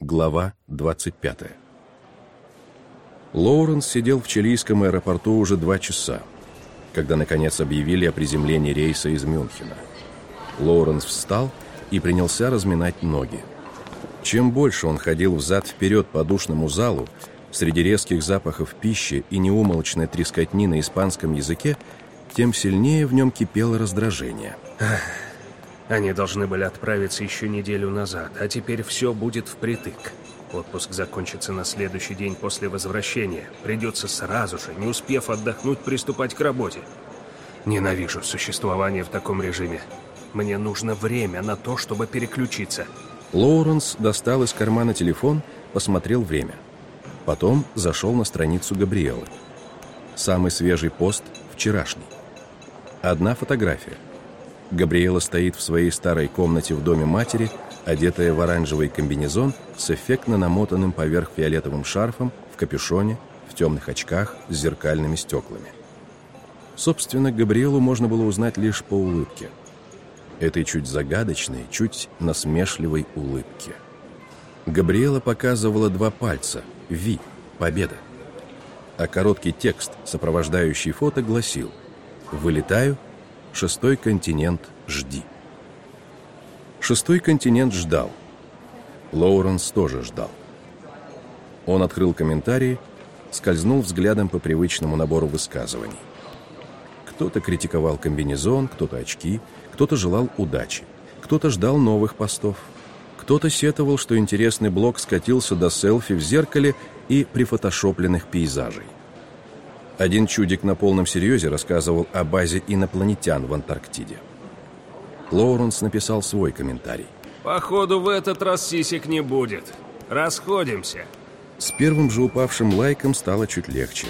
Глава 25 Лоуренс сидел в чилийском аэропорту уже два часа, когда, наконец, объявили о приземлении рейса из Мюнхена. Лоуренс встал и принялся разминать ноги. Чем больше он ходил взад-вперед по душному залу, среди резких запахов пищи и неумолчной трескотни на испанском языке, тем сильнее в нем кипело раздражение. Они должны были отправиться еще неделю назад, а теперь все будет впритык. Отпуск закончится на следующий день после возвращения. Придется сразу же, не успев отдохнуть, приступать к работе. Ненавижу существование в таком режиме. Мне нужно время на то, чтобы переключиться. Лоуренс достал из кармана телефон, посмотрел время. Потом зашел на страницу Габриэлы. Самый свежий пост – вчерашний. Одна фотография. Габриэла стоит в своей старой комнате в доме матери, одетая в оранжевый комбинезон с эффектно намотанным поверх фиолетовым шарфом, в капюшоне, в темных очках с зеркальными стеклами. Собственно, Габриэлу можно было узнать лишь по улыбке. Этой чуть загадочной, чуть насмешливой улыбке. Габриэла показывала два пальца. «Ви. Победа». А короткий текст, сопровождающий фото, гласил «Вылетаю. Шестой континент. Жди». Шестой континент ждал. Лоуренс тоже ждал. Он открыл комментарии, скользнул взглядом по привычному набору высказываний. Кто-то критиковал комбинезон, кто-то очки, кто-то желал удачи, кто-то ждал новых постов, кто-то сетовал, что интересный блог скатился до селфи в зеркале и прифотошопленных пейзажей. Один чудик на полном серьезе рассказывал о базе инопланетян в Антарктиде. Лоуренс написал свой комментарий. Походу, в этот раз сисек не будет. Расходимся. С первым же упавшим лайком стало чуть легче.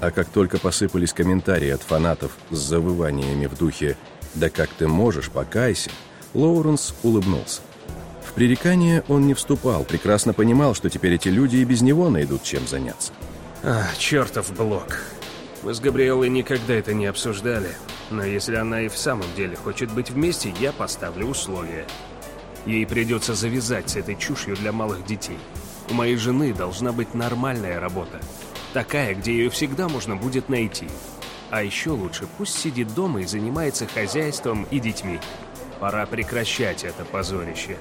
А как только посыпались комментарии от фанатов с завываниями в духе «Да как ты можешь, покайся», Лоуренс улыбнулся. В пререкание он не вступал, прекрасно понимал, что теперь эти люди и без него найдут чем заняться. А, чертов блок. Мы с Габриэлой никогда это не обсуждали. Но если она и в самом деле хочет быть вместе, я поставлю условия. Ей придется завязать с этой чушью для малых детей. У моей жены должна быть нормальная работа. Такая, где ее всегда можно будет найти. А еще лучше, пусть сидит дома и занимается хозяйством и детьми. Пора прекращать это позорище.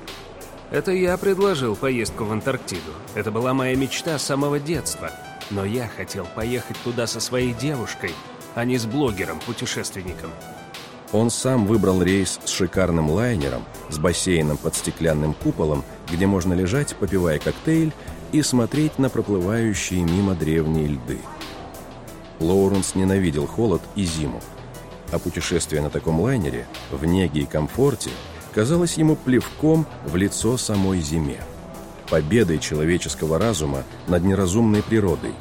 Это я предложил поездку в Антарктиду. Это была моя мечта с самого детства. Но я хотел поехать туда со своей девушкой, а не с блогером-путешественником. Он сам выбрал рейс с шикарным лайнером, с бассейном под стеклянным куполом, где можно лежать, попивая коктейль, и смотреть на проплывающие мимо древние льды. Лоуренс ненавидел холод и зиму, а путешествие на таком лайнере, в неге и комфорте, казалось ему плевком в лицо самой зиме, победой человеческого разума над неразумной природой,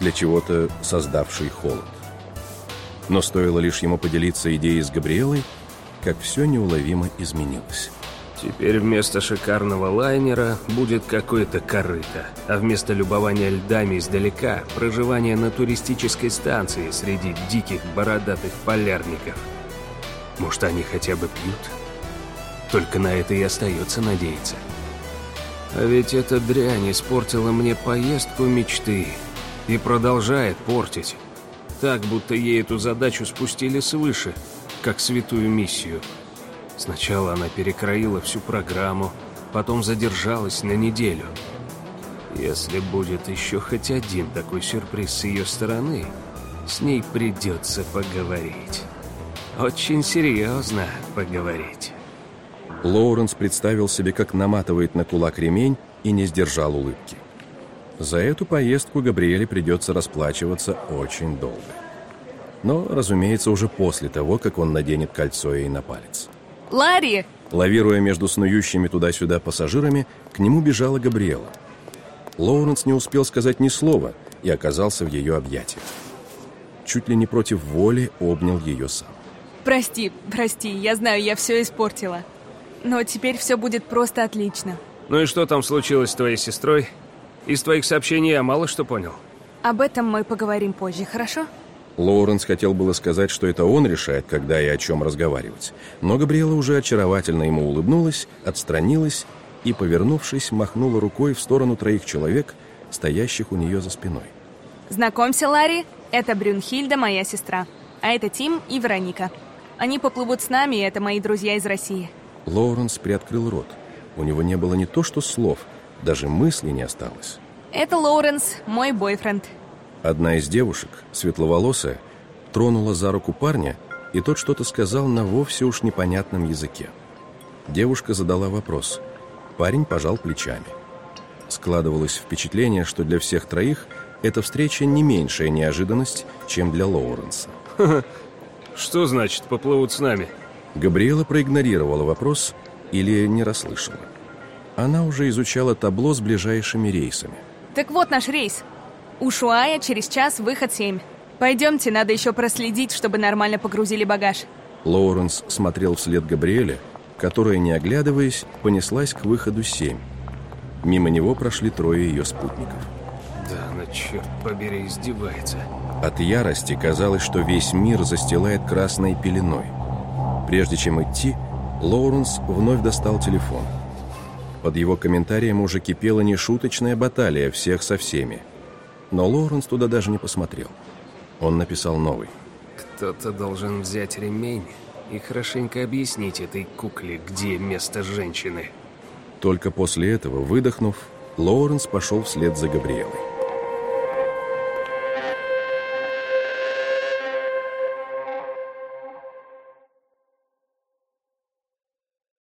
для чего-то создавшей холод. Но стоило лишь ему поделиться идеей с Габриэлой, как все неуловимо изменилось. Теперь вместо шикарного лайнера будет какое-то корыто, а вместо любования льдами издалека – проживание на туристической станции среди диких бородатых полярников. Может, они хотя бы пьют? Только на это и остается надеяться. А ведь эта дрянь испортила мне поездку мечты и продолжает портить. Так, будто ей эту задачу спустили свыше, как святую миссию – Сначала она перекроила всю программу, потом задержалась на неделю. Если будет еще хоть один такой сюрприз с ее стороны, с ней придется поговорить. Очень серьезно поговорить. Лоуренс представил себе, как наматывает на кулак ремень и не сдержал улыбки. За эту поездку Габриэле придется расплачиваться очень долго. Но, разумеется, уже после того, как он наденет кольцо ей на палец. Ларри!» Лавируя между снующими туда-сюда пассажирами, к нему бежала Габриэла. Лоуренс не успел сказать ни слова и оказался в ее объятиях. Чуть ли не против воли обнял ее сам. «Прости, прости, я знаю, я все испортила. Но теперь все будет просто отлично». Ну и что там случилось с твоей сестрой? Из твоих сообщений я мало что понял. Об этом мы поговорим позже, хорошо? Лоуренс хотел было сказать, что это он решает, когда и о чем разговаривать. Но Габриэла уже очаровательно ему улыбнулась, отстранилась и, повернувшись, махнула рукой в сторону троих человек, стоящих у нее за спиной. Знакомься, Ларри, это Брюнхильда, моя сестра. А это Тим и Вероника. Они поплывут с нами, и это мои друзья из России. Лоуренс приоткрыл рот. У него не было не то что слов, даже мысли не осталось. Это Лоуренс, мой бойфренд. Одна из девушек, светловолосая, тронула за руку парня, и тот что-то сказал на вовсе уж непонятном языке. Девушка задала вопрос. Парень пожал плечами. Складывалось впечатление, что для всех троих эта встреча не меньшая неожиданность, чем для Лоуренса. Что значит поплывут с нами? Габриэла проигнорировала вопрос или не расслышала. Она уже изучала табло с ближайшими рейсами. Так вот наш рейс. У Шуая через час выход 7. Пойдемте, надо еще проследить, чтобы нормально погрузили багаж. Лоуренс смотрел вслед Габриэле, которая, не оглядываясь, понеслась к выходу 7. Мимо него прошли трое ее спутников. Да она, черт побери, издевается. От ярости казалось, что весь мир застилает красной пеленой. Прежде чем идти, Лоуренс вновь достал телефон. Под его комментарием уже кипела нешуточная баталия всех со всеми. Но Лоуренс туда даже не посмотрел. Он написал новый. Кто-то должен взять ремень и хорошенько объяснить этой кукле, где место женщины. Только после этого, выдохнув, Лоуренс пошел вслед за Габриэлой.